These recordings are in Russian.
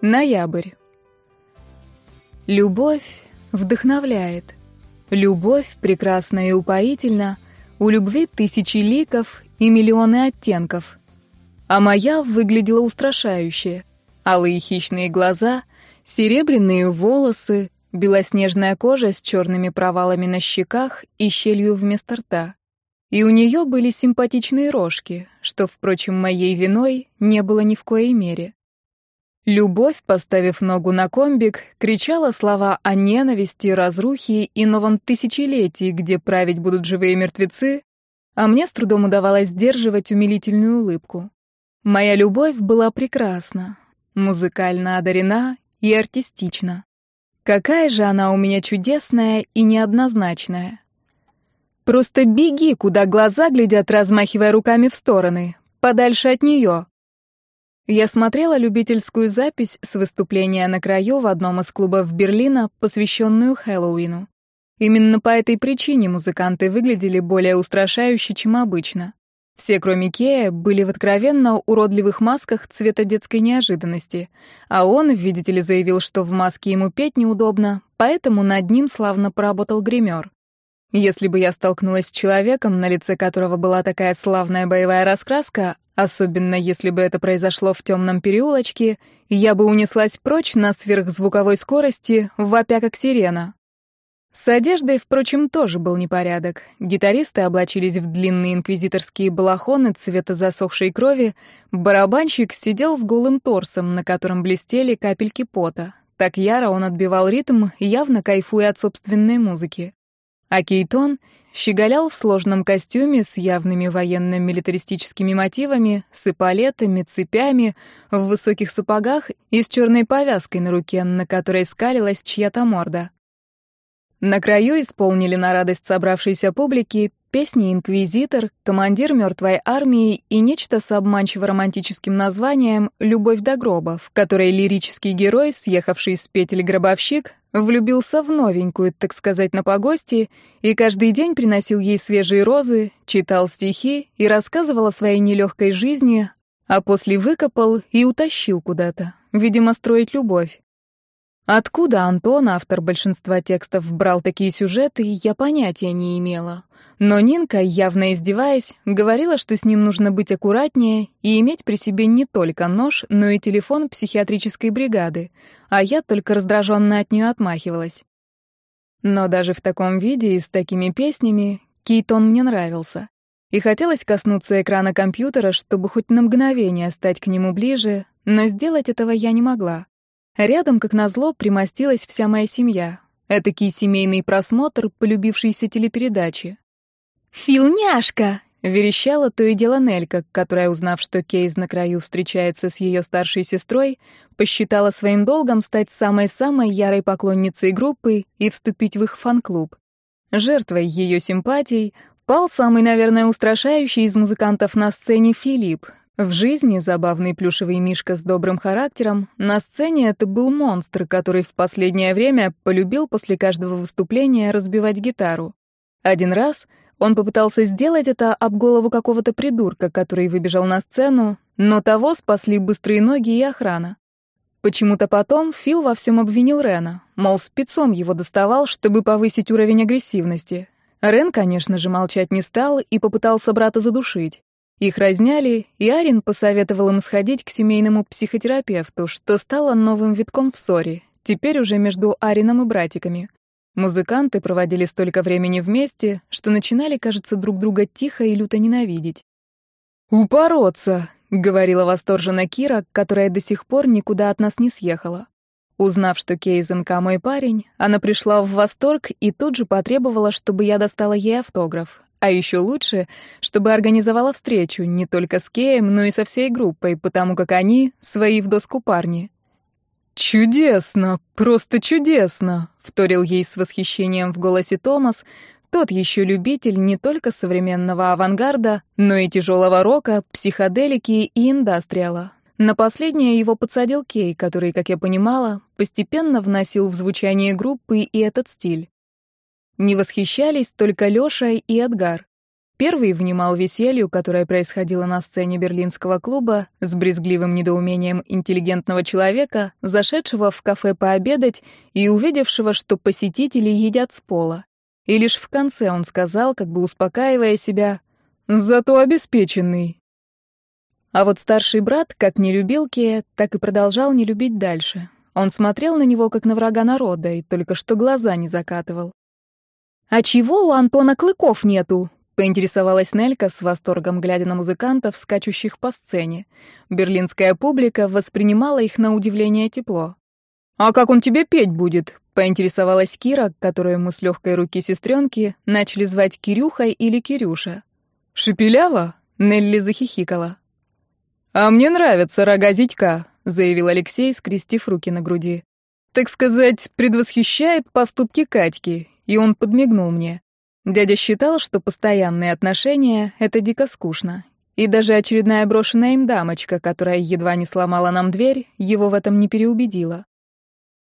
Ноябрь. Любовь вдохновляет. Любовь прекрасна и упоительна. У любви тысячи ликов и миллионы оттенков. А моя выглядела устрашающе. Алые хищные глаза, серебряные волосы, белоснежная кожа с черными провалами на щеках и щелью вместо рта. И у нее были симпатичные рожки, что, впрочем, моей виной не было ни в коей мере. Любовь, поставив ногу на комбик, кричала слова о ненависти, разрухе и новом тысячелетии, где править будут живые мертвецы, а мне с трудом удавалось сдерживать умилительную улыбку. Моя любовь была прекрасна, музыкально одарена и артистична. Какая же она у меня чудесная и неоднозначная. Просто беги, куда глаза глядят, размахивая руками в стороны, подальше от нее. Я смотрела любительскую запись с выступления на краю в одном из клубов Берлина, посвященную Хэллоуину. Именно по этой причине музыканты выглядели более устрашающе, чем обычно. Все, кроме Кея, были в откровенно уродливых масках цвета детской неожиданности, а он, видите ли, заявил, что в маске ему петь неудобно, поэтому над ним славно поработал гример. Если бы я столкнулась с человеком, на лице которого была такая славная боевая раскраска, особенно если бы это произошло в темном переулочке, я бы унеслась прочь на сверхзвуковой скорости, вопя как сирена. С одеждой, впрочем, тоже был непорядок. Гитаристы облачились в длинные инквизиторские балахоны цвета засохшей крови, барабанщик сидел с голым торсом, на котором блестели капельки пота. Так яро он отбивал ритм, явно кайфуя от собственной музыки. А Кейтон щеголял в сложном костюме с явными военно-милитаристическими мотивами, с эполетами, цепями, в высоких сапогах и с черной повязкой на руке, на которой скалилась чья-то морда. На краю исполнили на радость собравшейся публики песни «Инквизитор», «Командир мертвой армии» и нечто с обманчиво-романтическим названием «Любовь до гроба», в которой лирический герой, съехавший с петель гробовщик, влюбился в новенькую, так сказать, на погости, и каждый день приносил ей свежие розы, читал стихи и рассказывал о своей нелегкой жизни, а после выкопал и утащил куда-то, видимо, строить любовь. Откуда Антон, автор большинства текстов, брал такие сюжеты, я понятия не имела. Но Нинка, явно издеваясь, говорила, что с ним нужно быть аккуратнее и иметь при себе не только нож, но и телефон психиатрической бригады, а я только раздраженно от нее отмахивалась. Но даже в таком виде и с такими песнями Кейтон мне нравился. И хотелось коснуться экрана компьютера, чтобы хоть на мгновение стать к нему ближе, но сделать этого я не могла. Рядом, как назло, примостилась вся моя семья. Этакий семейный просмотр полюбившейся телепередачи. «Филняшка!» — верещала то и дело Нелька, которая, узнав, что Кейз на краю встречается с ее старшей сестрой, посчитала своим долгом стать самой-самой ярой поклонницей группы и вступить в их фан-клуб. Жертвой ее симпатий пал самый, наверное, устрашающий из музыкантов на сцене Филипп, в жизни забавный плюшевый мишка с добрым характером, на сцене это был монстр, который в последнее время полюбил после каждого выступления разбивать гитару. Один раз он попытался сделать это об голову какого-то придурка, который выбежал на сцену, но того спасли быстрые ноги и охрана. Почему-то потом Фил во всем обвинил Рена, мол, спецом его доставал, чтобы повысить уровень агрессивности. Рен, конечно же, молчать не стал и попытался брата задушить. Их разняли, и Арин посоветовал им сходить к семейному психотерапевту, что стало новым витком в ссоре, теперь уже между Арином и братиками. Музыканты проводили столько времени вместе, что начинали, кажется, друг друга тихо и люто ненавидеть. «Упороться!» — говорила восторженно Кира, которая до сих пор никуда от нас не съехала. Узнав, что Кейзенка мой парень, она пришла в восторг и тут же потребовала, чтобы я достала ей автограф, а еще лучше, чтобы организовала встречу не только с Кеем, но и со всей группой, потому как они — свои в доску парни. «Чудесно! Просто чудесно!» — вторил ей с восхищением в голосе Томас, тот еще любитель не только современного авангарда, но и тяжелого рока, психоделики и индастриала. На последнее его подсадил Кей, который, как я понимала, постепенно вносил в звучание группы и этот стиль. Не восхищались только Лёша и Эдгар. Первый внимал веселью, которое происходило на сцене берлинского клуба, с брезгливым недоумением интеллигентного человека, зашедшего в кафе пообедать и увидевшего, что посетители едят с пола. И лишь в конце он сказал, как бы успокаивая себя, «Зато обеспеченный». А вот старший брат, как не любил Кея, так и продолжал не любить дальше. Он смотрел на него, как на врага народа, и только что глаза не закатывал. «А чего у Антона клыков нету?» Поинтересовалась Нелька с восторгом, глядя на музыкантов, скачущих по сцене. Берлинская публика воспринимала их на удивление тепло. «А как он тебе петь будет?» — поинтересовалась Кира, которую мы с легкой руки сестренки начали звать Кирюхой или Кирюша. «Шепелява?» — Нелли захихикала. «А мне нравятся рога зятька», — заявил Алексей, скрестив руки на груди. «Так сказать, предвосхищает поступки Катьки», и он подмигнул мне. Дядя считал, что постоянные отношения — это дико скучно. И даже очередная брошенная им дамочка, которая едва не сломала нам дверь, его в этом не переубедила.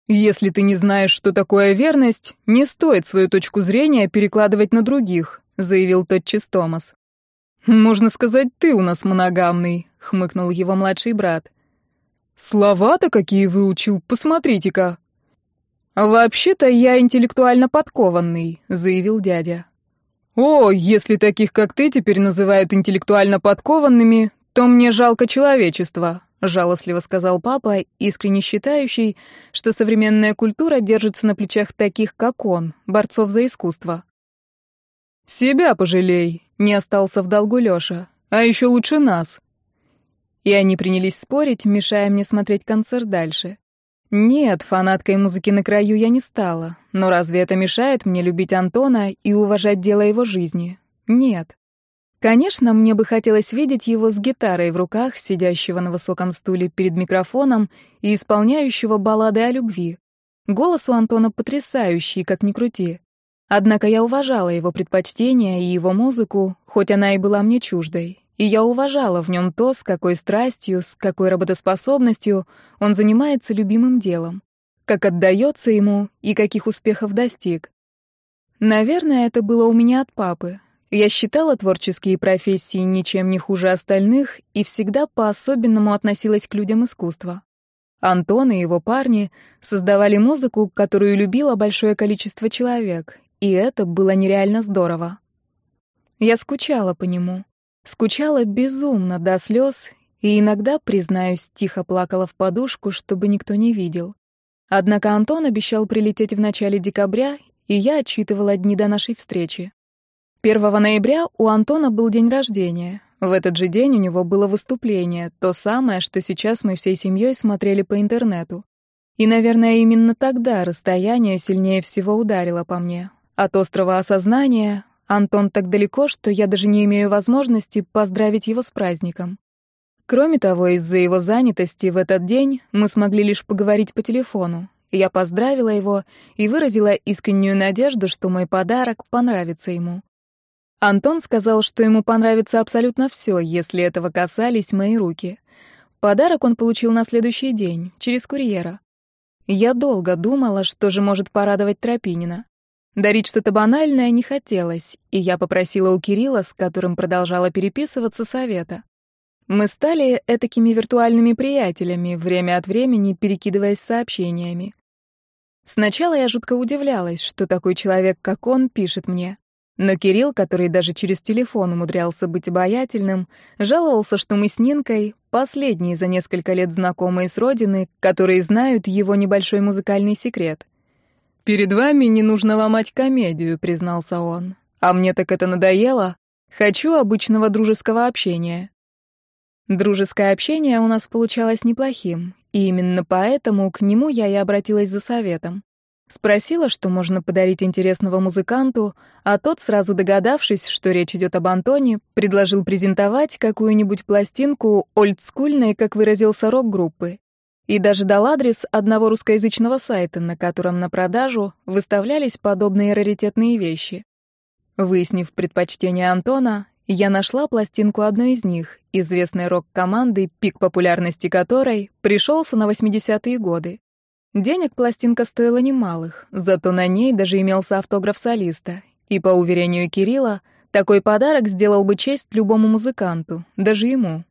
«Если ты не знаешь, что такое верность, не стоит свою точку зрения перекладывать на других», — заявил тотчас Томас. «Можно сказать, ты у нас моногамный», — хмыкнул его младший брат. «Слова-то какие выучил, посмотрите-ка». «Вообще-то я интеллектуально подкованный», — заявил дядя. «О, если таких, как ты, теперь называют интеллектуально подкованными, то мне жалко человечества», — жалостливо сказал папа, искренне считающий, что современная культура держится на плечах таких, как он, борцов за искусство. «Себя пожалей», — не остался в долгу Лёша, «а еще лучше нас». И они принялись спорить, мешая мне смотреть концерт дальше. Нет, фанаткой музыки на краю я не стала. Но разве это мешает мне любить Антона и уважать дело его жизни? Нет. Конечно, мне бы хотелось видеть его с гитарой в руках, сидящего на высоком стуле перед микрофоном и исполняющего баллады о любви. Голос у Антона потрясающий, как ни крути. Однако я уважала его предпочтения и его музыку, хоть она и была мне чуждой и я уважала в нем то, с какой страстью, с какой работоспособностью он занимается любимым делом, как отдается ему и каких успехов достиг. Наверное, это было у меня от папы. Я считала творческие профессии ничем не хуже остальных и всегда по-особенному относилась к людям искусства. Антон и его парни создавали музыку, которую любило большое количество человек, и это было нереально здорово. Я скучала по нему. Скучала безумно до слез и иногда, признаюсь, тихо плакала в подушку, чтобы никто не видел. Однако Антон обещал прилететь в начале декабря, и я отчитывала дни до нашей встречи. 1 ноября у Антона был день рождения. В этот же день у него было выступление, то самое, что сейчас мы всей семьей смотрели по интернету. И, наверное, именно тогда расстояние сильнее всего ударило по мне. От острого осознания, Антон так далеко, что я даже не имею возможности поздравить его с праздником. Кроме того, из-за его занятости в этот день мы смогли лишь поговорить по телефону. Я поздравила его и выразила искреннюю надежду, что мой подарок понравится ему. Антон сказал, что ему понравится абсолютно все, если этого касались мои руки. Подарок он получил на следующий день, через курьера. Я долго думала, что же может порадовать Тропинина. Дарить что-то банальное не хотелось, и я попросила у Кирилла, с которым продолжала переписываться, совета. Мы стали этакими виртуальными приятелями, время от времени перекидываясь сообщениями. Сначала я жутко удивлялась, что такой человек, как он, пишет мне. Но Кирилл, который даже через телефон умудрялся быть обаятельным, жаловался, что мы с Нинкой — последние за несколько лет знакомые с родины, которые знают его небольшой музыкальный секрет — «Перед вами не нужно ломать комедию», — признался он. «А мне так это надоело. Хочу обычного дружеского общения». Дружеское общение у нас получалось неплохим, и именно поэтому к нему я и обратилась за советом. Спросила, что можно подарить интересного музыканту, а тот, сразу догадавшись, что речь идет об Антоне, предложил презентовать какую-нибудь пластинку ольдскульной, как выразился, рок-группы и даже дал адрес одного русскоязычного сайта, на котором на продажу выставлялись подобные раритетные вещи. Выяснив предпочтение Антона, я нашла пластинку одной из них, известной рок-команды, пик популярности которой пришелся на 80-е годы. Денег пластинка стоила немалых, зато на ней даже имелся автограф солиста, и, по уверению Кирилла, Такой подарок сделал бы честь любому музыканту, даже ему.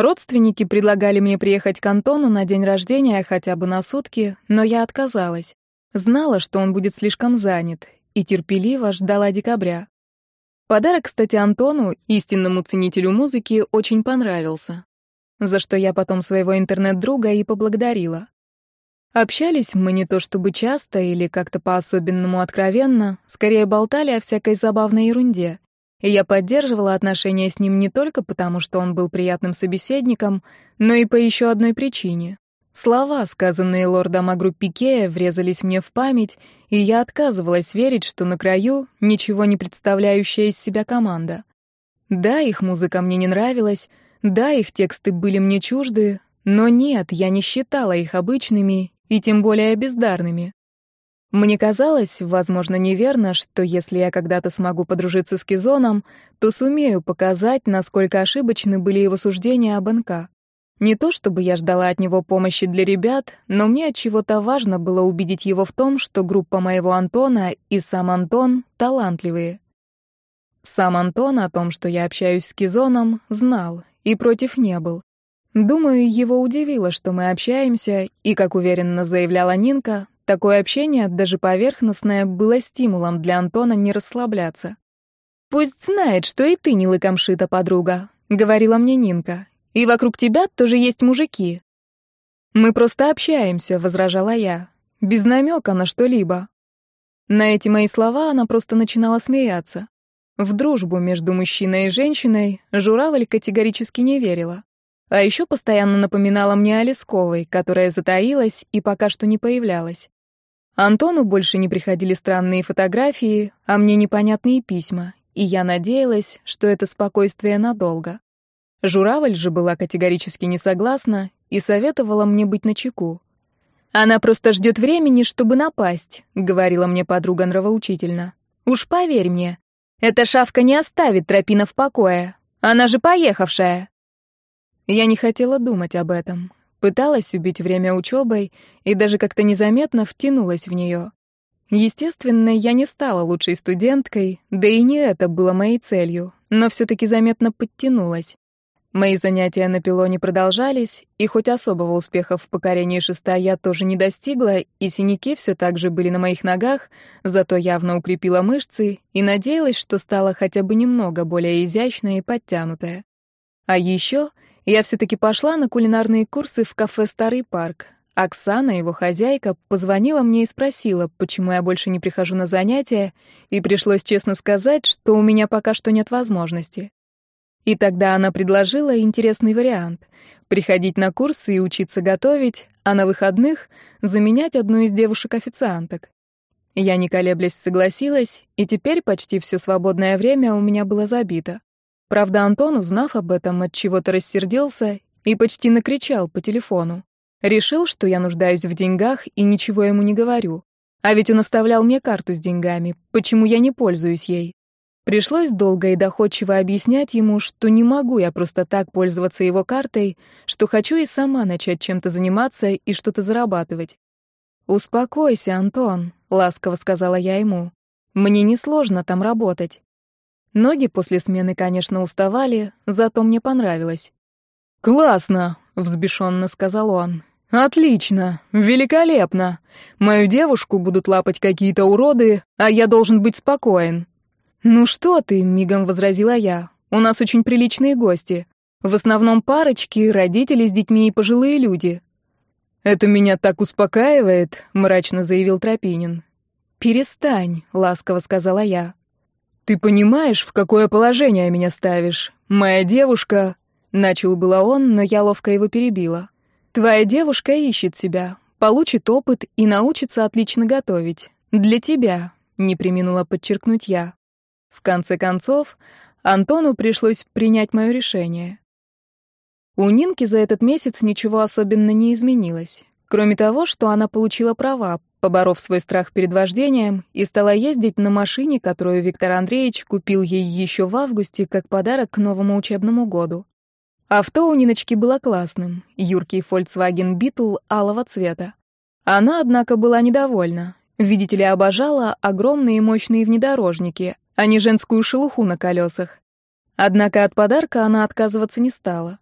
Родственники предлагали мне приехать к Антону на день рождения хотя бы на сутки, но я отказалась. Знала, что он будет слишком занят, и терпеливо ждала декабря. Подарок, кстати, Антону, истинному ценителю музыки, очень понравился. За что я потом своего интернет-друга и поблагодарила. Общались мы не то чтобы часто или как-то по-особенному откровенно, скорее болтали о всякой забавной ерунде. И я поддерживала отношения с ним не только потому, что он был приятным собеседником, но и по еще одной причине. Слова, сказанные лордом Агруппикея, врезались мне в память, и я отказывалась верить, что на краю ничего не представляющая из себя команда. Да, их музыка мне не нравилась, да, их тексты были мне чужды, но нет, я не считала их обычными и тем более бездарными. Мне казалось, возможно, неверно, что если я когда-то смогу подружиться с Кизоном, то сумею показать, насколько ошибочны были его суждения об НК. Не то чтобы я ждала от него помощи для ребят, но мне от чего-то важно было убедить его в том, что группа моего Антона и сам Антон талантливые. Сам Антон о том, что я общаюсь с Кизоном, знал и против не был. Думаю, его удивило, что мы общаемся, и, как уверенно заявляла Нинка, такое общение, даже поверхностное, было стимулом для Антона не расслабляться. «Пусть знает, что и ты не лыком шита, подруга», — говорила мне Нинка. «И вокруг тебя тоже есть мужики». «Мы просто общаемся», — возражала я, без намека на что-либо. На эти мои слова она просто начинала смеяться. В дружбу между мужчиной и женщиной журавль категорически не верила. А еще постоянно напоминала мне о Лесковой, которая затаилась и пока что не появлялась. Антону больше не приходили странные фотографии, а мне непонятные письма, и я надеялась, что это спокойствие надолго. Журавль же была категорически не согласна и советовала мне быть начеку. «Она просто ждет времени, чтобы напасть», — говорила мне подруга нравоучительно. «Уж поверь мне, эта шавка не оставит Тропина в покое. Она же поехавшая». Я не хотела думать об этом. Пыталась убить время учебой и даже как-то незаметно втянулась в нее. Естественно, я не стала лучшей студенткой, да и не это было моей целью, но все-таки заметно подтянулась. Мои занятия на пилоне продолжались, и хоть особого успеха в покорении шеста я тоже не достигла, и синяки все так же были на моих ногах, зато явно укрепила мышцы и надеялась, что стала хотя бы немного более изящная и подтянутая. А еще я все-таки пошла на кулинарные курсы в кафе «Старый парк». Оксана, его хозяйка, позвонила мне и спросила, почему я больше не прихожу на занятия, и пришлось честно сказать, что у меня пока что нет возможности. И тогда она предложила интересный вариант — приходить на курсы и учиться готовить, а на выходных заменять одну из девушек-официанток. Я, не колеблясь, согласилась, и теперь почти все свободное время у меня было забито. Правда, Антон, узнав об этом, от чего-то рассердился и почти накричал по телефону. Решил, что я нуждаюсь в деньгах и ничего ему не говорю. А ведь он оставлял мне карту с деньгами, почему я не пользуюсь ей. Пришлось долго и доходчиво объяснять ему, что не могу я просто так пользоваться его картой, что хочу и сама начать чем-то заниматься и что-то зарабатывать. «Успокойся, Антон», — ласково сказала я ему. «Мне несложно там работать. Ноги после смены, конечно, уставали, зато мне понравилось. «Классно!» — взбешенно сказал он. «Отлично! Великолепно! Мою девушку будут лапать какие-то уроды, а я должен быть спокоен». «Ну что ты?» — мигом возразила я. «У нас очень приличные гости. В основном парочки, родители с детьми и пожилые люди». «Это меня так успокаивает», — мрачно заявил Тропинин. «Перестань», — ласково сказала я. «Ты понимаешь, в какое положение меня ставишь? Моя девушка...» Начал было он, но я ловко его перебила. «Твоя девушка ищет себя, получит опыт и научится отлично готовить. Для тебя», — не приминула подчеркнуть я. В конце концов, Антону пришлось принять мое решение. У Нинки за этот месяц ничего особенно не изменилось. Кроме того, что она получила права, поборов свой страх перед вождением, и стала ездить на машине, которую Виктор Андреевич купил ей еще в августе как подарок к новому учебному году. Авто у Ниночки было классным, юркий Volkswagen Beetle алого цвета. Она, однако, была недовольна. Видите ли, обожала огромные мощные внедорожники, а не женскую шелуху на колесах. Однако от подарка она отказываться не стала.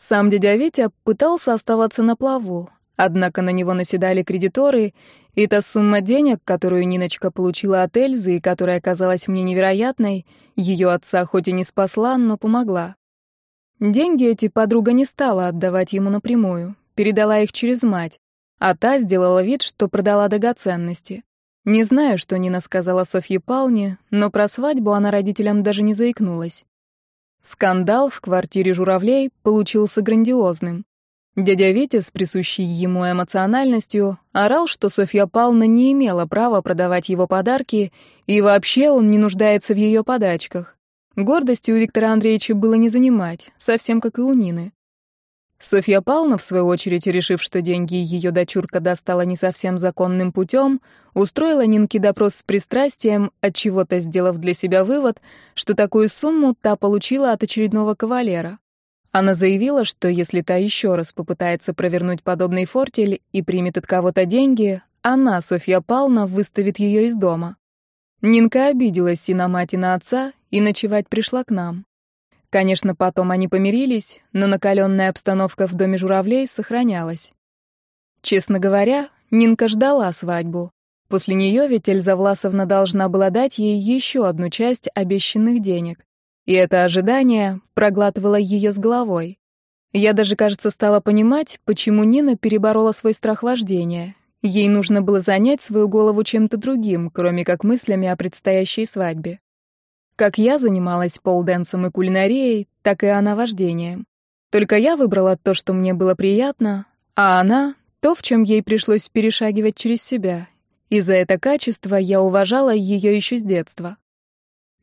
Сам дядя Витя пытался оставаться на плаву, однако на него наседали кредиторы, и та сумма денег, которую Ниночка получила от Эльзы и которая казалась мне невероятной, ее отца хоть и не спасла, но помогла. Деньги эти подруга не стала отдавать ему напрямую, передала их через мать, а та сделала вид, что продала драгоценности. Не знаю, что Нина сказала Софье Палне, но про свадьбу она родителям даже не заикнулась. Скандал в квартире журавлей получился грандиозным. Дядя Витя с присущей ему эмоциональностью орал, что Софья Павловна не имела права продавать его подарки, и вообще он не нуждается в ее подачках. Гордости у Виктора Андреевича было не занимать, совсем как и у Нины. Софья Павловна, в свою очередь, решив, что деньги ее дочурка достала не совсем законным путем, устроила Нинке допрос с пристрастием, от чего то сделав для себя вывод, что такую сумму та получила от очередного кавалера. Она заявила, что если та еще раз попытается провернуть подобный фортель и примет от кого-то деньги, она, Софья Павловна, выставит ее из дома. Нинка обиделась и на мать, и на отца, и ночевать пришла к нам. Конечно, потом они помирились, но накаленная обстановка в доме журавлей сохранялась. Честно говоря, Нинка ждала свадьбу. После нее ведь Эльза Власовна должна была дать ей еще одну часть обещанных денег. И это ожидание проглатывало ее с головой. Я даже, кажется, стала понимать, почему Нина переборола свой страх вождения. Ей нужно было занять свою голову чем-то другим, кроме как мыслями о предстоящей свадьбе. Как я занималась полденсом и кулинарией, так и она вождением. Только я выбрала то, что мне было приятно, а она — то, в чем ей пришлось перешагивать через себя. И за это качество я уважала ее еще с детства.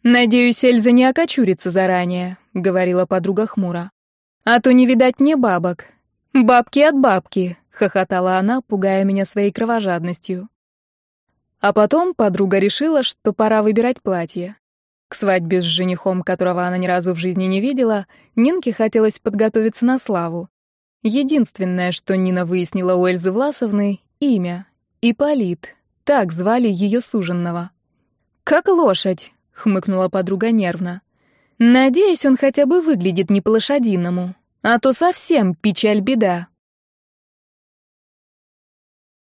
«Надеюсь, Эльза не окочурится заранее», — говорила подруга хмуро. «А то не видать мне бабок. Бабки от бабки», — хохотала она, пугая меня своей кровожадностью. А потом подруга решила, что пора выбирать платье. К свадьбе с женихом, которого она ни разу в жизни не видела, Нинке хотелось подготовиться на славу. Единственное, что Нина выяснила у Эльзы Власовны — имя. Ипполит. Так звали ее суженного. «Как лошадь», — хмыкнула подруга нервно. «Надеюсь, он хотя бы выглядит не по-лошадиному, а то совсем печаль-беда».